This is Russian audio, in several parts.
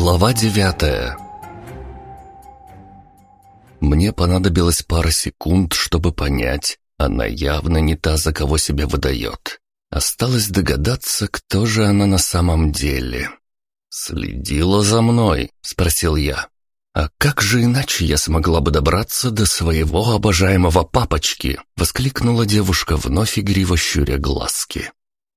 Глава девятая Мне понадобилось пара секунд, чтобы понять, она явно не та, за кого себя выдает. Осталось догадаться, кто же она на самом деле. «Следила за мной?» — спросил я. «А как же иначе я смогла бы добраться до своего обожаемого папочки?» — воскликнула девушка, вновь игриво щуря глазки.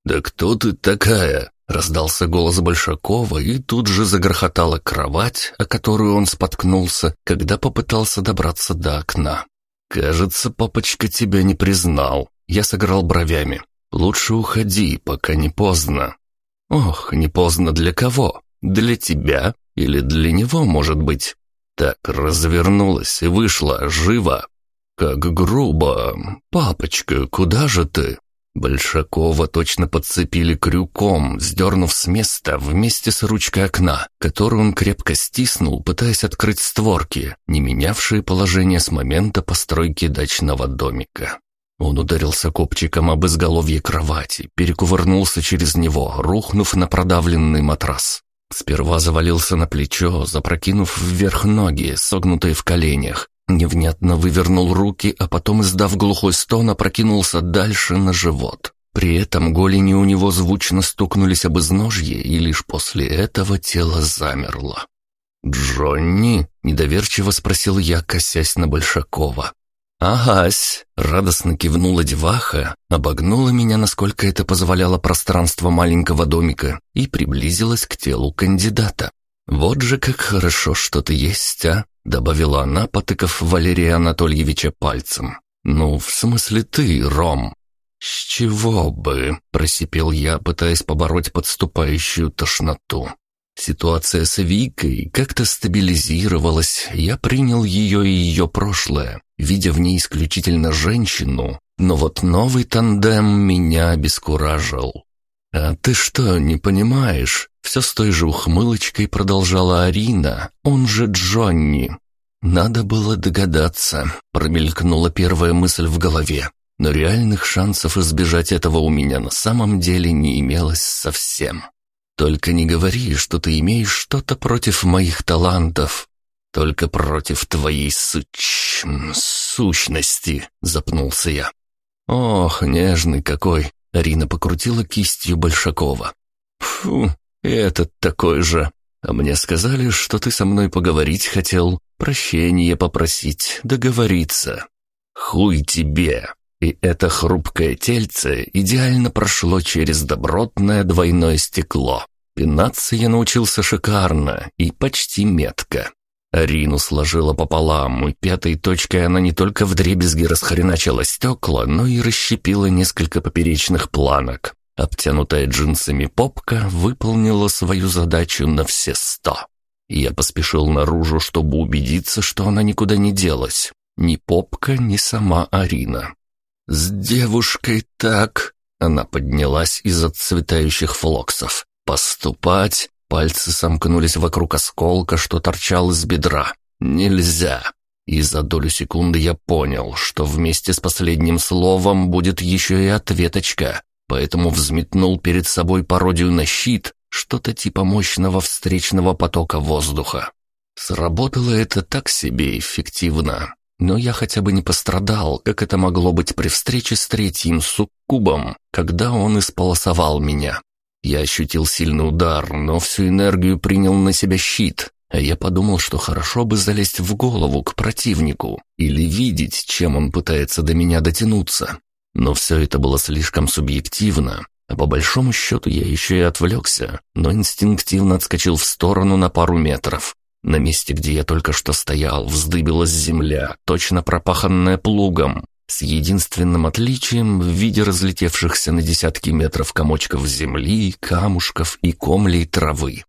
«Да кто ты такая?» — раздался голос Большакова, и тут же загрохотала кровать, о которую он споткнулся, когда попытался добраться до окна. «Кажется, папочка тебя не признал». Я сыграл бровями. «Лучше уходи, пока не поздно». «Ох, не поздно для кого? Для тебя или для него, может быть?» Так развернулась и вышла живо. «Как грубо! Папочка, куда же ты?» Большакова точно подцепили крюком, сдернув с места вместе с ручкой окна, которую он крепко стиснул, пытаясь открыть створки, не менявшие положение с момента постройки дачного домика. Он ударился копчиком об изголовье кровати, перекувырнулся через него, рухнув на продавленный матрас. Сперва завалился на плечо, запрокинув вверх ноги, согнутые в коленях, Невнятно вывернул руки, а потом, издав глухой стон, опрокинулся дальше на живот. При этом голени у него звучно стукнулись об изножье, и лишь после этого тело замерло. «Джонни?» — недоверчиво спросил я, косясь на Большакова. «Агась!» — радостно кивнула деваха, обогнула меня, насколько это позволяло пространство маленького домика, и приблизилась к телу кандидата. «Вот же как хорошо, что ты есть, а! Добавила она, потыкав Валерия Анатольевича пальцем. «Ну, в смысле ты, Ром?» «С чего бы?» – просипел я, пытаясь побороть подступающую тошноту. Ситуация с Викой как-то стабилизировалась, я принял ее и ее прошлое, видя в ней исключительно женщину, но вот новый тандем меня обескуражил. «А ты что, не понимаешь?» Все с той же ухмылочкой продолжала Арина, он же Джонни. «Надо было догадаться», — промелькнула первая мысль в голове. Но реальных шансов избежать этого у меня на самом деле не имелось совсем. «Только не говори, что ты имеешь что-то против моих талантов. Только против твоей суч... сущности», — запнулся я. «Ох, нежный какой!» — Арина покрутила кистью Большакова. «Фу, этот такой же. А мне сказали, что ты со мной поговорить хотел, прощение попросить, договориться. Хуй тебе!» И это хрупкое тельце идеально прошло через добротное двойное стекло. Пинаться я научился шикарно и почти метко. Арину сложила пополам, и пятой точкой она не только вдребезги расхреначила стекла, но и расщепила несколько поперечных планок. Обтянутая джинсами попка выполнила свою задачу на все сто. Я поспешил наружу, чтобы убедиться, что она никуда не делась. Ни попка, ни сама Арина. «С девушкой так...» Она поднялась из отцветающих флоксов. «Поступать...» Пальцы сомкнулись вокруг осколка, что торчал из бедра. «Нельзя!» И за долю секунды я понял, что вместе с последним словом будет еще и ответочка, поэтому взметнул перед собой пародию на щит, что-то типа мощного встречного потока воздуха. Сработало это так себе эффективно, но я хотя бы не пострадал, как это могло быть при встрече с третьим суккубом, когда он исполосовал меня. Я ощутил сильный удар, но всю энергию принял на себя щит, а я подумал, что хорошо бы залезть в голову к противнику или видеть, чем он пытается до меня дотянуться. Но все это было слишком субъективно, а по большому счету я еще и отвлекся, но инстинктивно отскочил в сторону на пару метров. На месте, где я только что стоял, вздыбилась земля, точно пропаханная плугом, с единственным отличием в виде разлетевшихся на десятки метров комочков земли, камушков и комлей травы.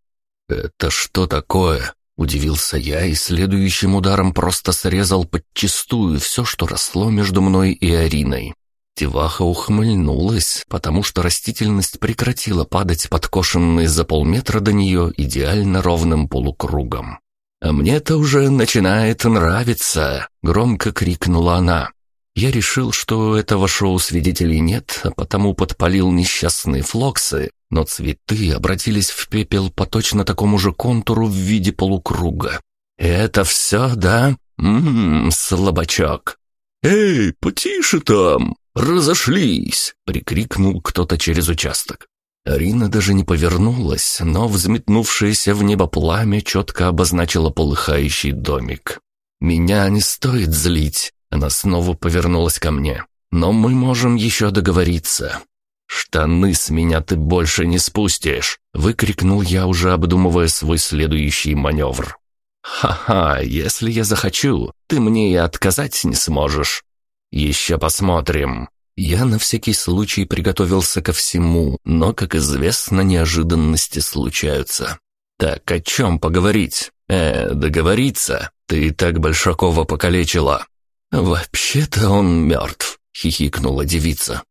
«Это что такое?» — удивился я и следующим ударом просто срезал подчистую все, что росло между мной и Ариной. Тиваха ухмыльнулась, потому что растительность прекратила падать подкошенной за полметра до нее идеально ровным полукругом. «А мне-то уже начинает нравиться!» — громко крикнула она. Я решил, что этого шоу свидетелей нет, а потому подпалил несчастные флоксы, но цветы обратились в пепел по точно такому же контуру в виде полукруга. «Это все, да? Ммм, слабачок!» «Эй, потише там! Разошлись!» — прикрикнул кто-то через участок. Арина даже не повернулась, но взметнувшееся в небо пламя четко обозначило полыхающий домик. «Меня не стоит злить», — она снова повернулась ко мне. «Но мы можем еще договориться. «Штаны с меня ты больше не спустишь!» — выкрикнул я, уже обдумывая свой следующий маневр. «Ха-ха, если я захочу, ты мне и отказать не сможешь. Еще посмотрим». Я на всякий случай приготовился ко всему, но, как известно, неожиданности случаются. «Так о чем поговорить?» «Э, договориться? Ты и так Большакова покалечила». «Вообще-то он мертв», — хихикнула девица.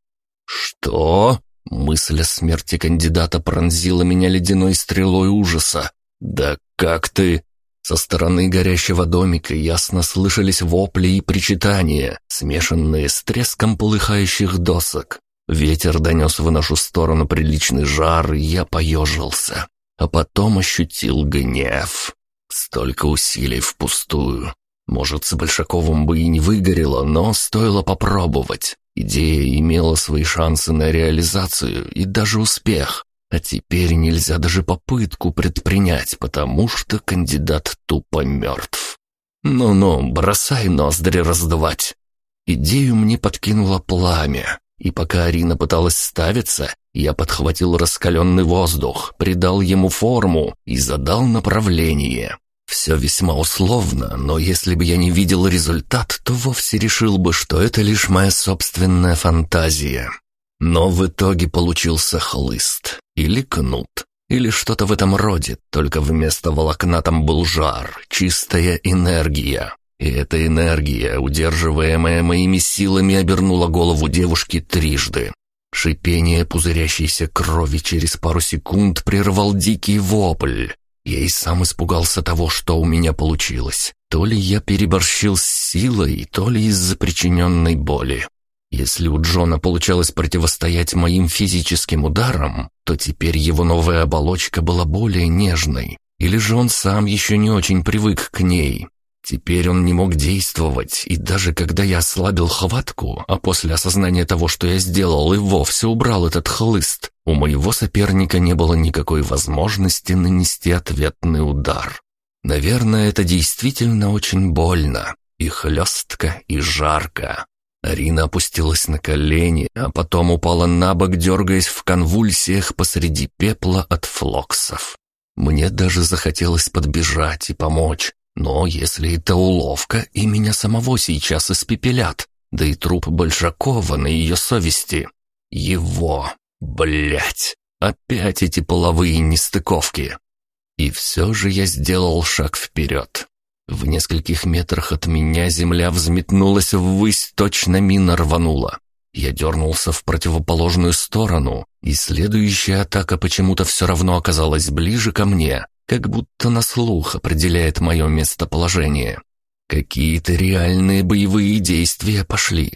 «Что?» Мысль о смерти кандидата пронзила меня ледяной стрелой ужаса. «Да как ты?» Со стороны горящего домика ясно слышались вопли и причитания, смешанные с треском полыхающих досок. Ветер донес в нашу сторону приличный жар, и я поежился. А потом ощутил гнев. Столько усилий впустую. Может, с Большаковым бы и не выгорело, но стоило попробовать. Идея имела свои шансы на реализацию и даже успех. А теперь нельзя даже попытку предпринять, потому что кандидат тупо мертв. Ну-ну, бросай ноздри раздувать. Идею мне подкинуло пламя, и пока Арина пыталась ставиться, я подхватил раскаленный воздух, придал ему форму и задал направление. Все весьма условно, но если бы я не видел результат, то вовсе решил бы, что это лишь моя собственная фантазия. Но в итоге получился хлыст, или кнут, или что-то в этом роде, только вместо волокна там был жар, чистая энергия. И эта энергия, удерживаемая моими силами, обернула голову девушки трижды. Шипение пузырящейся крови через пару секунд прервал дикий вопль. Я и сам испугался того, что у меня получилось. То ли я переборщил с силой, то ли из-за причиненной боли. Если у Джона получалось противостоять моим физическим ударам, то теперь его новая оболочка была более нежной. Или же он сам еще не очень привык к ней. Теперь он не мог действовать, и даже когда я ослабил хватку, а после осознания того, что я сделал, и вовсе убрал этот хлыст, у моего соперника не было никакой возможности нанести ответный удар. Наверное, это действительно очень больно, и хлестко, и жарко. Арина опустилась на колени, а потом упала на бок, дергаясь в конвульсиях посреди пепла от флоксов. Мне даже захотелось подбежать и помочь, но если это уловка, и меня самого сейчас испепелят, да и труп Большакова на ее совести. Его, блять, опять эти половые нестыковки. И все же я сделал шаг вперед. В нескольких метрах от меня земля взметнулась ввысь, точно мина рванула. Я дернулся в противоположную сторону, и следующая атака почему-то все равно оказалась ближе ко мне, как будто на слух определяет мое местоположение. Какие-то реальные боевые действия пошли.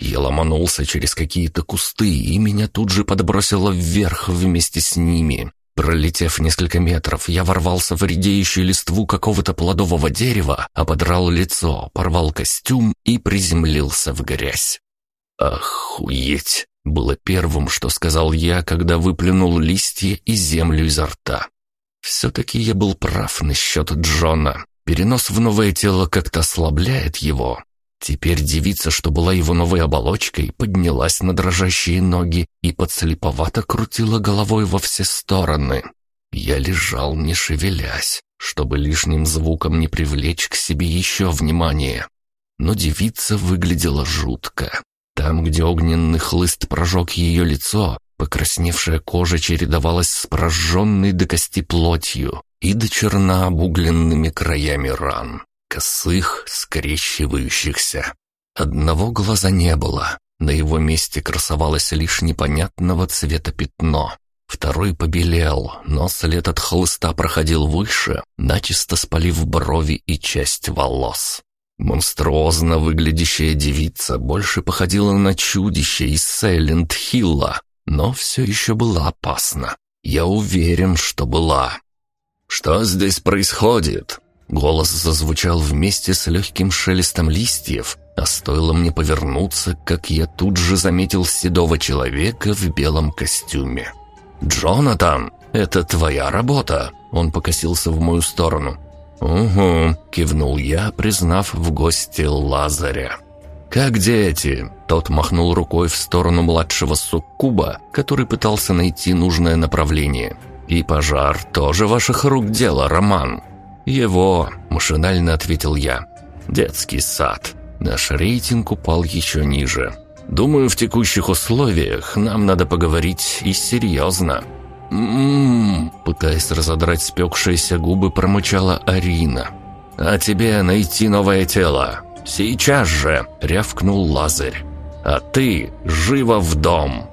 Я ломанулся через какие-то кусты, и меня тут же подбросило вверх вместе с ними. Пролетев несколько метров, я ворвался в редеющую листву какого-то плодового дерева, ободрал лицо, порвал костюм и приземлился в грязь. «Охуеть!» — было первым, что сказал я, когда выплюнул листья и землю изо рта. Все-таки я был прав насчет Джона. Перенос в новое тело как-то ослабляет его. Теперь девица, что была его новой оболочкой, поднялась на дрожащие ноги и подслеповато крутила головой во все стороны. Я лежал, не шевелясь, чтобы лишним звуком не привлечь к себе еще внимание. Но девица выглядела жутко. Там, где огненный хлыст прожег ее лицо, Покрасневшая кожа чередовалась с прожженной до кости плотью и до черна обугленными краями ран, косых, скрещивающихся. Одного глаза не было, на его месте красовалось лишь непонятного цвета пятно. Второй побелел, но след от хлыста проходил выше, начисто спалив брови и часть волос. Монструозно выглядящая девица больше походила на чудище из Сейленд-Хилла, но все еще была опасна. Я уверен, что была. «Что здесь происходит?» Голос зазвучал вместе с легким шелестом листьев, а стоило мне повернуться, как я тут же заметил седого человека в белом костюме. «Джонатан, это твоя работа?» Он покосился в мою сторону. «Угу», — кивнул я, признав в гости Лазаря. «Как дети?» Тот махнул рукой в сторону младшего суккуба, который пытался найти нужное направление. «И пожар тоже ваших рук дело, Роман?» «Его», — машинально ответил я. «Детский сад. Наш рейтинг упал еще ниже. Думаю, в текущих условиях нам надо поговорить и серьезно». «М-м-м», пытаясь разодрать спекшиеся губы, промычала Арина. «А тебе найти новое тело. Сейчас же!» — рявкнул Лазарь. «А ты живо в дом!»